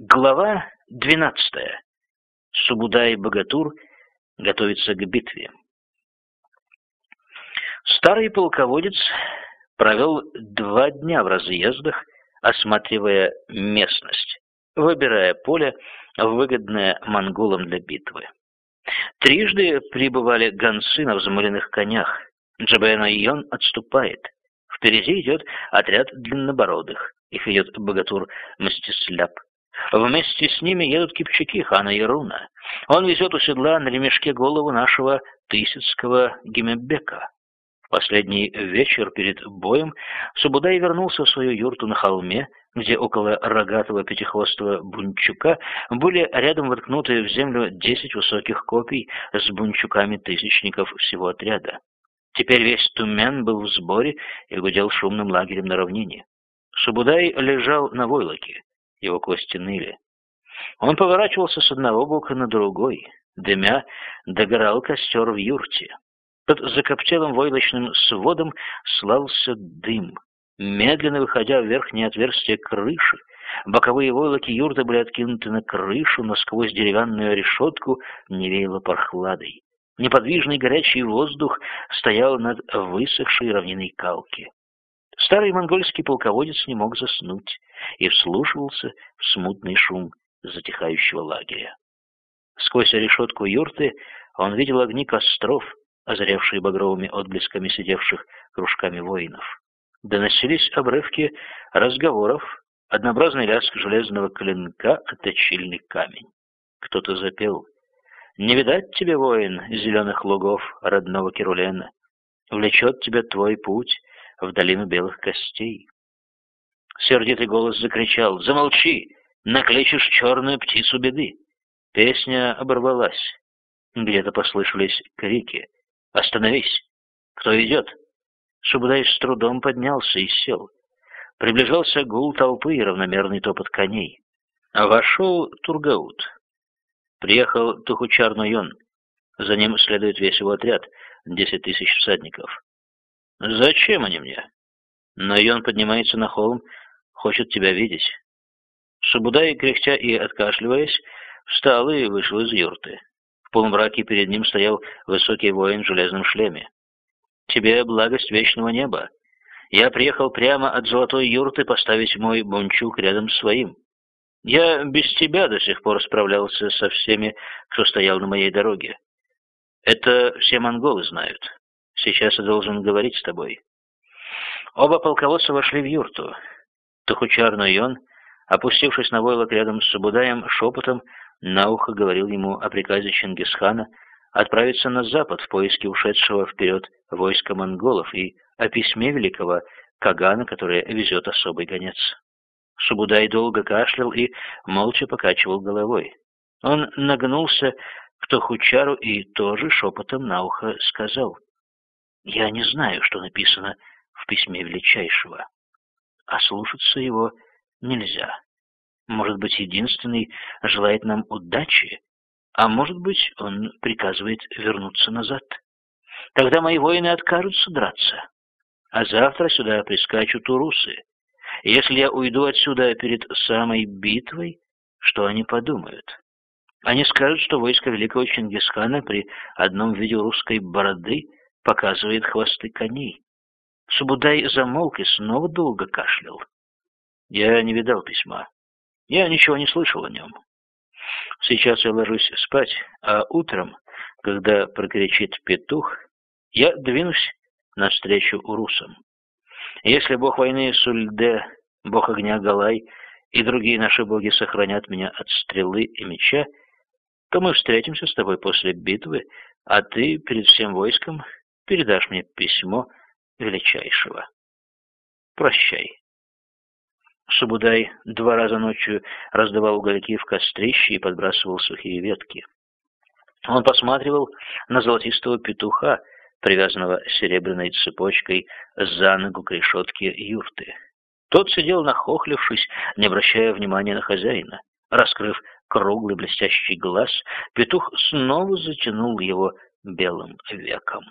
Глава двенадцатая. Субудай Богатур готовится к битве. Старый полководец провел два дня в разъездах, осматривая местность, выбирая поле, выгодное монголам для битвы. Трижды прибывали гонцы на взмыленных конях. Джабена Йон отступает. Впереди идет отряд длиннобородых. Их идет богатур Мстисляп. Вместе с ними едут кипчаки хана Яруна. Он везет у седла на ремешке голову нашего Тысяцкого Гимебека. В последний вечер перед боем Субудай вернулся в свою юрту на холме, где около рогатого пятихвостого бунчука были рядом воткнуты в землю десять высоких копий с бунчуками тысячников всего отряда. Теперь весь Тумен был в сборе и гудел шумным лагерем на равнине. Субудай лежал на войлоке его кости ныли. Он поворачивался с одного бока на другой, дымя догорал костер в юрте. Под закоптелым войлочным сводом слался дым. Медленно выходя в верхнее отверстие крыши, боковые войлоки юрты были откинуты на крышу, но сквозь деревянную решетку не веяло прохладой. Неподвижный горячий воздух стоял над высохшей равниной калки. Старый монгольский полководец не мог заснуть и вслушивался в смутный шум затихающего лагеря. Сквозь решетку юрты он видел огни костров, озарявшие багровыми отблесками сидевших кружками воинов. Доносились обрывки разговоров, однообразный лязг железного клинка о точильный камень. Кто-то запел «Не видать тебе, воин, зеленых лугов родного Кирулена, влечет тебя твой путь в долину белых костей». Сердитый голос закричал «Замолчи! Накличешь черную птицу беды!» Песня оборвалась. Где-то послышались крики «Остановись! Кто идет?» Шубудай с трудом поднялся и сел. Приближался гул толпы и равномерный топот коней. Вошел Тургаут. Приехал Тухучар Нойон. За ним следует весь его отряд, десять тысяч всадников. «Зачем они мне?» Нойон поднимается на холм, хочет тебя видеть». Шабудай, кряхтя и откашливаясь, встал и вышел из юрты. В полумраке перед ним стоял высокий воин в железном шлеме. «Тебе благость вечного неба. Я приехал прямо от золотой юрты поставить мой бунчук рядом с своим. Я без тебя до сих пор справлялся со всеми, кто стоял на моей дороге. Это все монголы знают. Сейчас должен говорить с тобой». Оба полководца вошли в юрту. Тухучар Нойон, опустившись на войлок рядом с Субудаем, шепотом на ухо говорил ему о приказе Чингисхана отправиться на запад в поиски ушедшего вперед войска монголов и о письме великого Кагана, которое везет особый гонец. Субудай долго кашлял и молча покачивал головой. Он нагнулся к Тохучару и тоже шепотом на ухо сказал, «Я не знаю, что написано в письме величайшего а слушаться его нельзя. Может быть, единственный желает нам удачи, а может быть, он приказывает вернуться назад. Тогда мои воины откажутся драться, а завтра сюда прискачут урусы. Если я уйду отсюда перед самой битвой, что они подумают? Они скажут, что войско великого Чингисхана при одном виде русской бороды показывает хвосты коней. Субудай замолк и снова долго кашлял. Я не видал письма. Я ничего не слышал о нем. Сейчас я ложусь спать, а утром, когда прокричит петух, я двинусь навстречу урусам. Если бог войны Сульде, бог огня Галай и другие наши боги сохранят меня от стрелы и меча, то мы встретимся с тобой после битвы, а ты перед всем войском передашь мне письмо, величайшего. Прощай. Субудай два раза ночью раздавал угольки в кострище и подбрасывал сухие ветки. Он посматривал на золотистого петуха, привязанного серебряной цепочкой за ногу к решетке юрты. Тот сидел нахохлившись, не обращая внимания на хозяина. Раскрыв круглый блестящий глаз, петух снова затянул его белым веком.